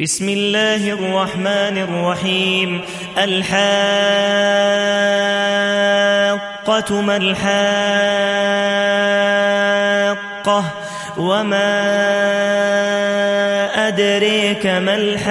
بسم الله الرحمن الرحيم. الحاقة ما الحاقة وما أدريك ما الحاقة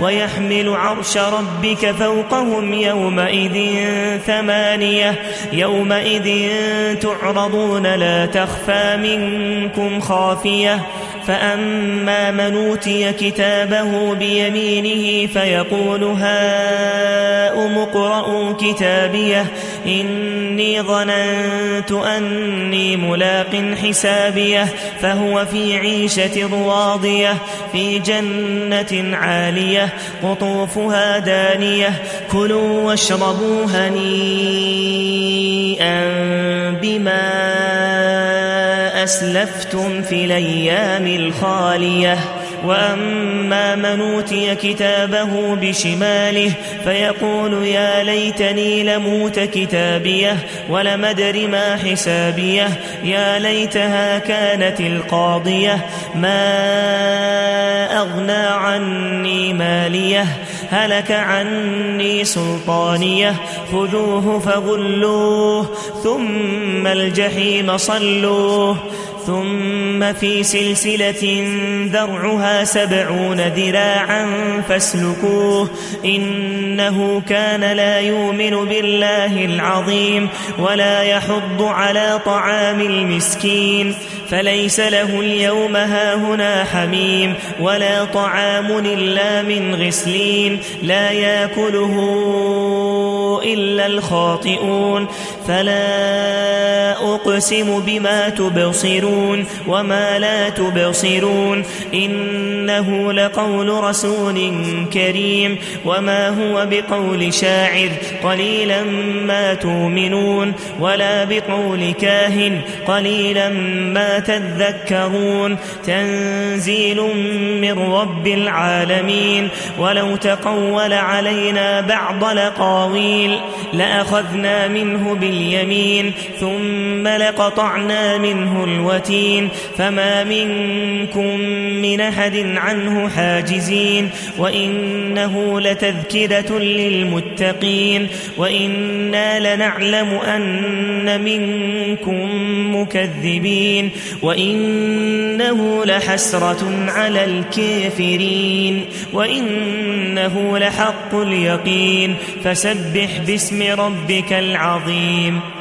ويحمل عرش ربك فوقهم يومئذ ثمانية يومئذ تعرضون لا تخفى منكم خافية فأما من اوتي كتابه بيمينه فيقول هاؤم اقرءوا كتابيه إني ظننت أني ملاق حسابيه فهو في عيشة راضية في جنة عالية قطوفها دانية كلوا واشربوا هنيئا بما أسلفتم في الأيام الخالية. وأما من أوتي كتابه بشماله فيقول يا ليتني لموت كتابيه ولم أدر ما حسابيه. يا ليتها كانت القاضية. ما أغنى عني ماليه. هلك عني سلطانيه. خذوه فغلوه. ثم الجحيم صلوه. ثم في سلسلة ذرعها سبعون ذراعا فاسلكوه إنه كان لا يؤمن بالله العظيم ولا يحض على طعام المسكين فليس له اليوم هاهنا حميم ولا طعام إلا من غسلين لا يأكله إلا الخاطئون. فلا أقسم بما تبصرون وما لا تبصرون. إنه لقول رسول كريم. وما هو بقول شاعر قليلا ما تؤمنون. ولا بقول كاهن قليلا ما تذكرون. تنزيل من رب العالمين. ولو تقول علينا بعض لقاويل لأخذنا منه باليمين ثم لقطعنا منه الوتين فما منكم من أحد عنه حاجزين وإنه لتذكرة للمتقين وإنا لنعلم أن منكم مكذبين وإنه لحسرة على الكافرين وإنه لحق اليقين فسبح باسم ربك العظيم.